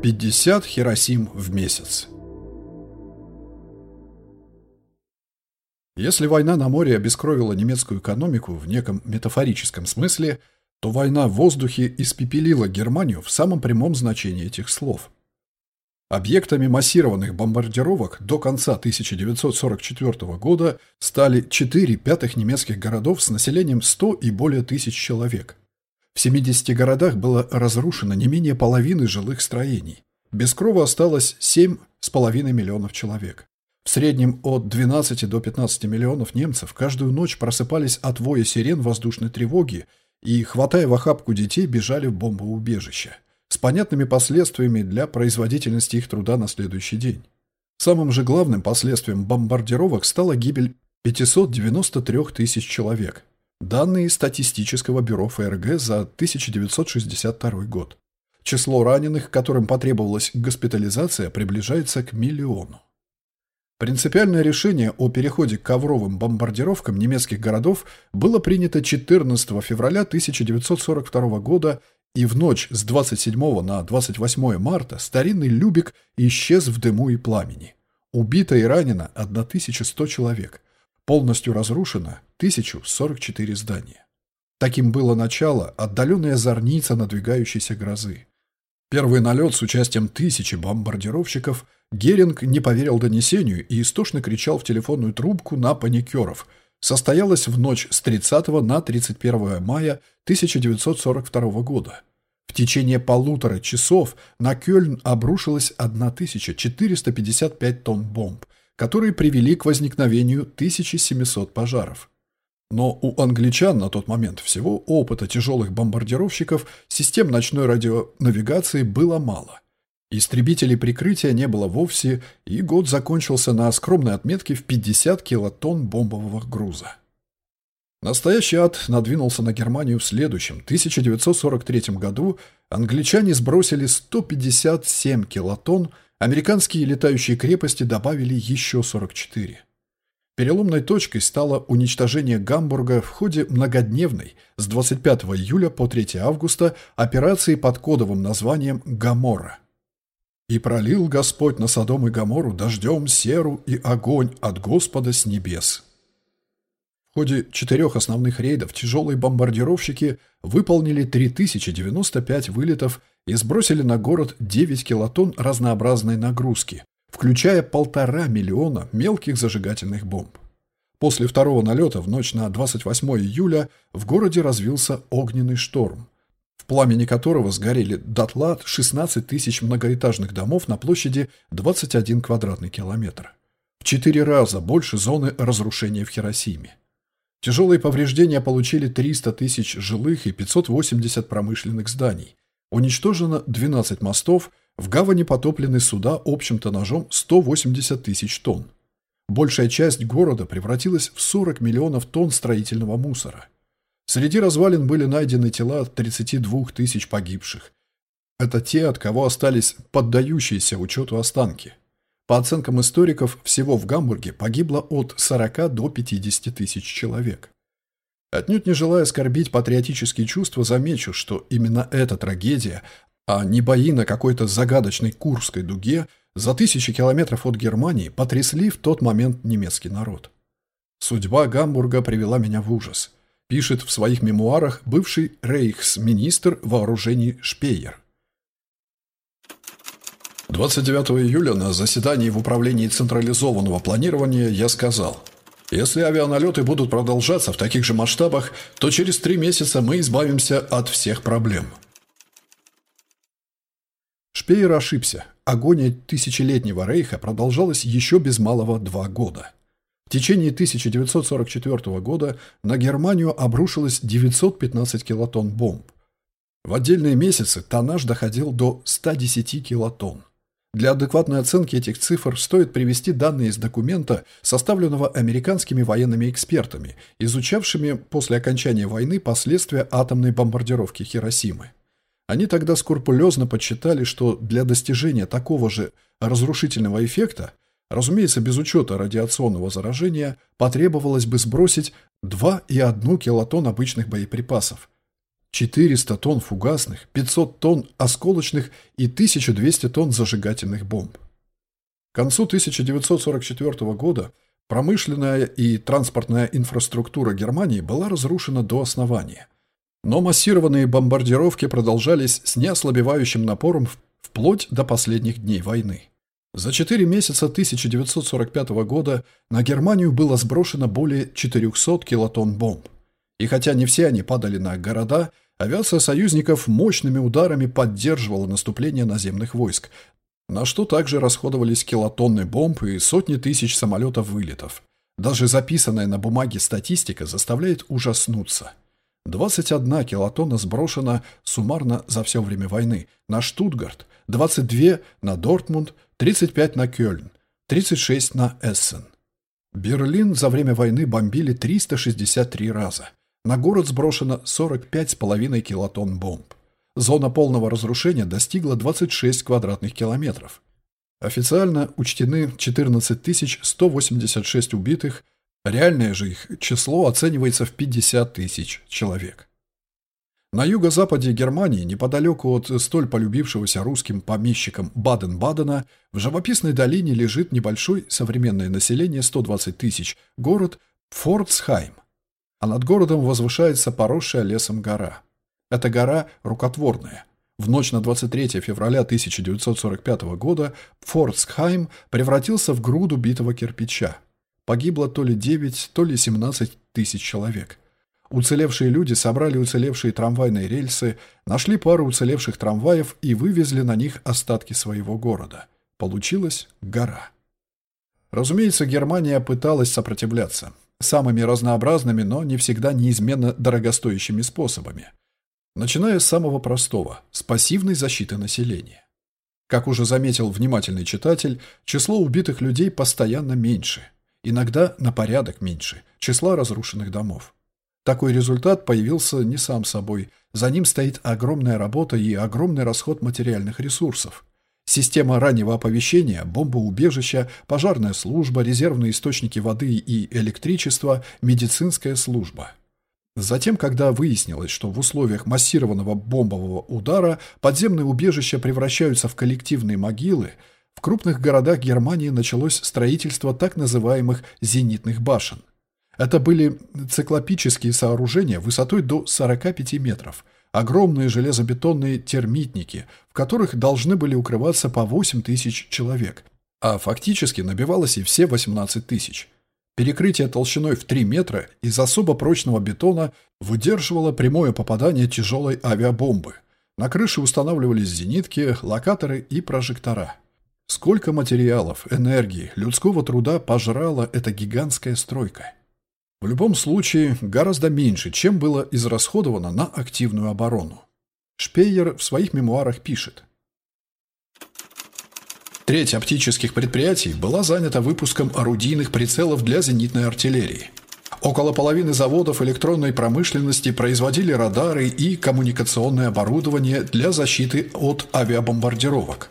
50 Хиросим в месяц. Если война на море обескровила немецкую экономику в неком метафорическом смысле, то война в воздухе испепелила Германию в самом прямом значении этих слов. Объектами массированных бомбардировок до конца 1944 года стали 4 пятых немецких городов с населением 100 и более тысяч человек. В 70 городах было разрушено не менее половины жилых строений. Без крова осталось 7,5 миллионов человек. В среднем от 12 до 15 миллионов немцев каждую ночь просыпались от воя сирен воздушной тревоги и, хватая в охапку детей, бежали в бомбоубежище с понятными последствиями для производительности их труда на следующий день. Самым же главным последствием бомбардировок стала гибель 593 тысяч человек, Данные статистического бюро ФРГ за 1962 год. Число раненых, которым потребовалась госпитализация, приближается к миллиону. Принципиальное решение о переходе к ковровым бомбардировкам немецких городов было принято 14 февраля 1942 года, и в ночь с 27 на 28 марта старинный Любик исчез в дыму и пламени. Убито и ранено 1100 человек – Полностью разрушено 1044 здания. Таким было начало, отдаленная зорница надвигающейся грозы. Первый налет с участием тысячи бомбардировщиков Геринг не поверил донесению и истошно кричал в телефонную трубку на паникеров. Состоялась в ночь с 30 на 31 мая 1942 года. В течение полутора часов на Кёльн обрушилось 1455 тонн бомб – которые привели к возникновению 1700 пожаров. Но у англичан на тот момент всего опыта тяжелых бомбардировщиков систем ночной радионавигации было мало. Истребителей прикрытия не было вовсе, и год закончился на скромной отметке в 50 килотонн бомбового груза. Настоящий ад надвинулся на Германию в следующем, 1943 году. Англичане сбросили 157 килотонн Американские летающие крепости добавили еще 44. Переломной точкой стало уничтожение Гамбурга в ходе многодневной с 25 июля по 3 августа операции под кодовым названием «Гамора». «И пролил Господь на Содом и Гамору дождем серу и огонь от Господа с небес». В ходе четырех основных рейдов тяжелые бомбардировщики выполнили 3095 вылетов и сбросили на город 9 килотонн разнообразной нагрузки, включая полтора миллиона мелких зажигательных бомб. После второго налета в ночь на 28 июля в городе развился огненный шторм, в пламени которого сгорели дотла 16 тысяч многоэтажных домов на площади 21 квадратный километр. В четыре раза больше зоны разрушения в Хиросиме. Тяжелые повреждения получили 300 тысяч жилых и 580 промышленных зданий, Уничтожено 12 мостов, в гавани потоплены суда общим тоннажом 180 тысяч тонн. Большая часть города превратилась в 40 миллионов тонн строительного мусора. Среди развалин были найдены тела 32 тысяч погибших. Это те, от кого остались поддающиеся учету останки. По оценкам историков, всего в Гамбурге погибло от 40 до 50 тысяч человек. Отнюдь не желая оскорбить патриотические чувства, замечу, что именно эта трагедия, а не бои на какой-то загадочной Курской дуге, за тысячи километров от Германии потрясли в тот момент немецкий народ. Судьба Гамбурга привела меня в ужас, пишет в своих мемуарах бывший рейхсминистр вооружений Шпеер. 29 июля на заседании в управлении централизованного планирования я сказал – если авианалеты будут продолжаться в таких же масштабах, то через три месяца мы избавимся от всех проблем. Шпеер ошибся. Агония тысячелетнего рейха продолжалась еще без малого два года. В течение 1944 года на Германию обрушилось 915 килотонн бомб. В отдельные месяцы тоннаж доходил до 110 килотонн. Для адекватной оценки этих цифр стоит привести данные из документа, составленного американскими военными экспертами, изучавшими после окончания войны последствия атомной бомбардировки Хиросимы. Они тогда скрупулезно подсчитали, что для достижения такого же разрушительного эффекта, разумеется, без учета радиационного заражения, потребовалось бы сбросить 2,1 килотонн обычных боеприпасов. 400 тонн фугасных, 500 тонн осколочных и 1200 тонн зажигательных бомб. К концу 1944 года промышленная и транспортная инфраструктура Германии была разрушена до основания. Но массированные бомбардировки продолжались с неослабевающим напором вплоть до последних дней войны. За четыре месяца 1945 года на Германию было сброшено более 400 килотонн бомб. И хотя не все они падали на города, авиация союзников мощными ударами поддерживала наступление наземных войск, на что также расходовались килотонны бомб и сотни тысяч самолетов-вылетов. Даже записанная на бумаге статистика заставляет ужаснуться. 21 килотонна сброшена суммарно за все время войны на Штутгарт, 22 на Дортмунд, 35 на Кёльн, 36 на Эссен. Берлин за время войны бомбили 363 раза. На город сброшено 45,5 килотонн бомб. Зона полного разрушения достигла 26 квадратных километров. Официально учтены 14 186 убитых, реальное же их число оценивается в 50 тысяч человек. На юго-западе Германии, неподалеку от столь полюбившегося русским помещикам Баден-Бадена, в живописной долине лежит небольшой современное население 120 тысяч город Форцхайм а над городом возвышается поросшая лесом гора. Эта гора рукотворная. В ночь на 23 февраля 1945 года Форцхайм превратился в груду битого кирпича. Погибло то ли 9, то ли 17 тысяч человек. Уцелевшие люди собрали уцелевшие трамвайные рельсы, нашли пару уцелевших трамваев и вывезли на них остатки своего города. Получилась гора. Разумеется, Германия пыталась сопротивляться самыми разнообразными, но не всегда неизменно дорогостоящими способами. Начиная с самого простого – с пассивной защиты населения. Как уже заметил внимательный читатель, число убитых людей постоянно меньше, иногда на порядок меньше, числа разрушенных домов. Такой результат появился не сам собой, за ним стоит огромная работа и огромный расход материальных ресурсов. Система раннего оповещения, бомбоубежища, пожарная служба, резервные источники воды и электричества, медицинская служба. Затем, когда выяснилось, что в условиях массированного бомбового удара подземные убежища превращаются в коллективные могилы, в крупных городах Германии началось строительство так называемых «зенитных башен». Это были циклопические сооружения высотой до 45 метров – огромные железобетонные термитники, в которых должны были укрываться по 8 тысяч человек, а фактически набивалось и все 18 тысяч. Перекрытие толщиной в 3 метра из особо прочного бетона выдерживало прямое попадание тяжелой авиабомбы. На крыше устанавливались зенитки, локаторы и прожектора. Сколько материалов, энергии, людского труда пожрала эта гигантская стройка. В любом случае, гораздо меньше, чем было израсходовано на активную оборону. Шпейер в своих мемуарах пишет. Треть оптических предприятий была занята выпуском орудийных прицелов для зенитной артиллерии. Около половины заводов электронной промышленности производили радары и коммуникационное оборудование для защиты от авиабомбардировок.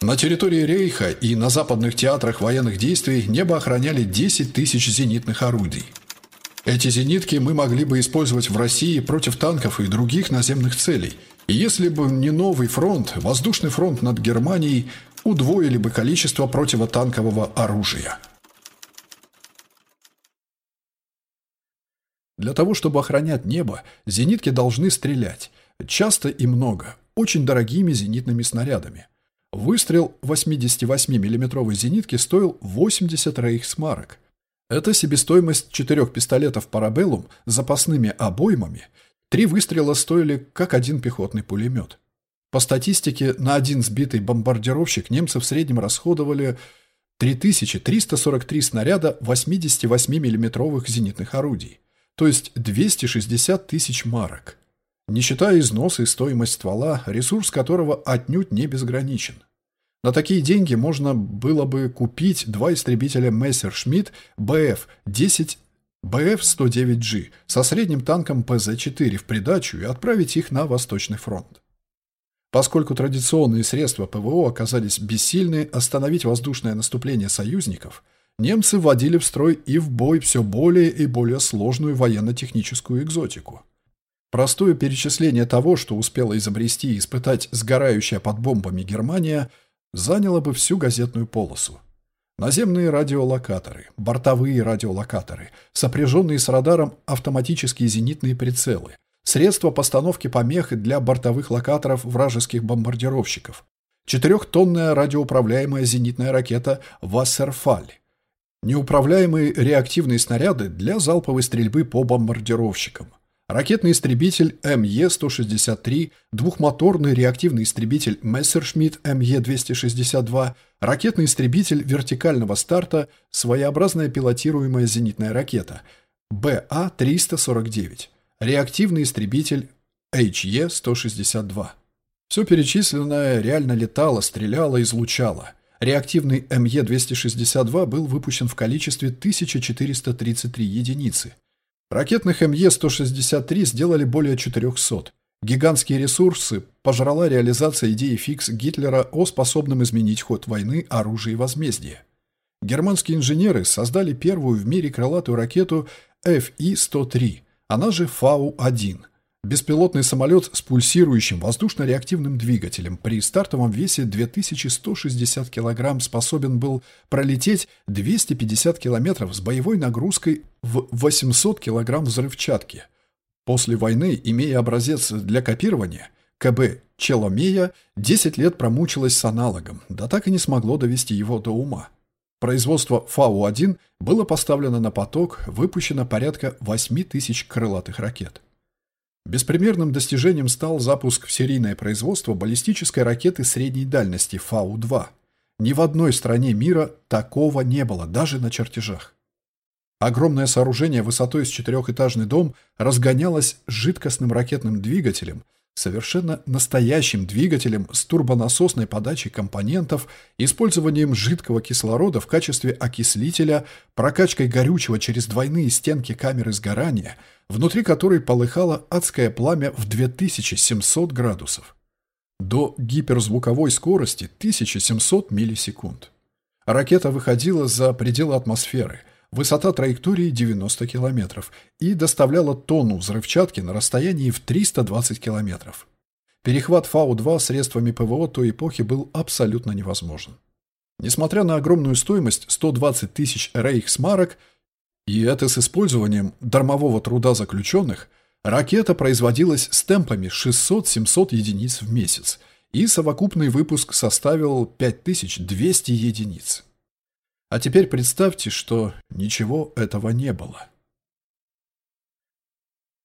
На территории Рейха и на западных театрах военных действий небо охраняли 10 тысяч зенитных орудий. Эти зенитки мы могли бы использовать в России против танков и других наземных целей. И если бы не новый фронт, воздушный фронт над Германией, удвоили бы количество противотанкового оружия. Для того, чтобы охранять небо, зенитки должны стрелять. Часто и много, очень дорогими зенитными снарядами. Выстрел 88 миллиметровой зенитки стоил 80 рейхсмарок – это себестоимость четырех пистолетов «Парабеллум» с запасными обоймами. Три выстрела стоили как один пехотный пулемет. По статистике, на один сбитый бомбардировщик немцы в среднем расходовали 3343 снаряда 88 миллиметровых зенитных орудий, то есть 260 тысяч марок. Не считая износа и стоимость ствола, ресурс которого отнюдь не безграничен. На такие деньги можно было бы купить два истребителя Мессершмитт БФ-10 БФ-109G со средним танком ПЗ-4 в придачу и отправить их на Восточный фронт. Поскольку традиционные средства ПВО оказались бессильны остановить воздушное наступление союзников, немцы вводили в строй и в бой все более и более сложную военно-техническую экзотику. Простое перечисление того, что успела изобрести и испытать сгорающая под бомбами Германия, заняло бы всю газетную полосу. Наземные радиолокаторы, бортовые радиолокаторы, сопряженные с радаром автоматические зенитные прицелы, средства постановки помех для бортовых локаторов вражеских бомбардировщиков, четырехтонная радиоуправляемая зенитная ракета «Вассерфаль», неуправляемые реактивные снаряды для залповой стрельбы по бомбардировщикам, ракетный истребитель МЕ-163, двухмоторный реактивный истребитель Мессершмитт МЕ-262, ракетный истребитель вертикального старта, своеобразная пилотируемая зенитная ракета БА-349, реактивный истребитель HE-162. Все перечисленное реально летало, стреляло, излучало. Реактивный МЕ-262 был выпущен в количестве 1433 единицы. Ракетных МЕ-163 сделали более 400. Гигантские ресурсы пожрала реализация идеи фикс Гитлера о способном изменить ход войны оружии возмездия. Германские инженеры создали первую в мире крылатую ракету FI-103, она же Фау-1 – Беспилотный самолет с пульсирующим воздушно-реактивным двигателем при стартовом весе 2160 кг способен был пролететь 250 км с боевой нагрузкой в 800 кг взрывчатки. После войны, имея образец для копирования, КБ Челомея 10 лет промучилась с аналогом, да так и не смогло довести его до ума. Производство Фау-1 было поставлено на поток, выпущено порядка 8 тысяч крылатых ракет. Беспримерным достижением стал запуск в серийное производство баллистической ракеты средней дальности Фау-2. Ни в одной стране мира такого не было, даже на чертежах. Огромное сооружение высотой с четырехэтажный дом разгонялось жидкостным ракетным двигателем, совершенно настоящим двигателем с турбонасосной подачей компонентов, использованием жидкого кислорода в качестве окислителя, прокачкой горючего через двойные стенки камеры сгорания – внутри которой полыхало адское пламя в 2700 градусов. До гиперзвуковой скорости 1700 миллисекунд. Ракета выходила за пределы атмосферы, высота траектории 90 километров, и доставляла тонну взрывчатки на расстоянии в 320 километров. Перехват Фау-2 средствами ПВО той эпохи был абсолютно невозможен. Несмотря на огромную стоимость 120 тысяч рейхсмарок, и это с использованием дармового труда заключенных, ракета производилась с темпами 600-700 единиц в месяц, и совокупный выпуск составил 5200 единиц. А теперь представьте, что ничего этого не было.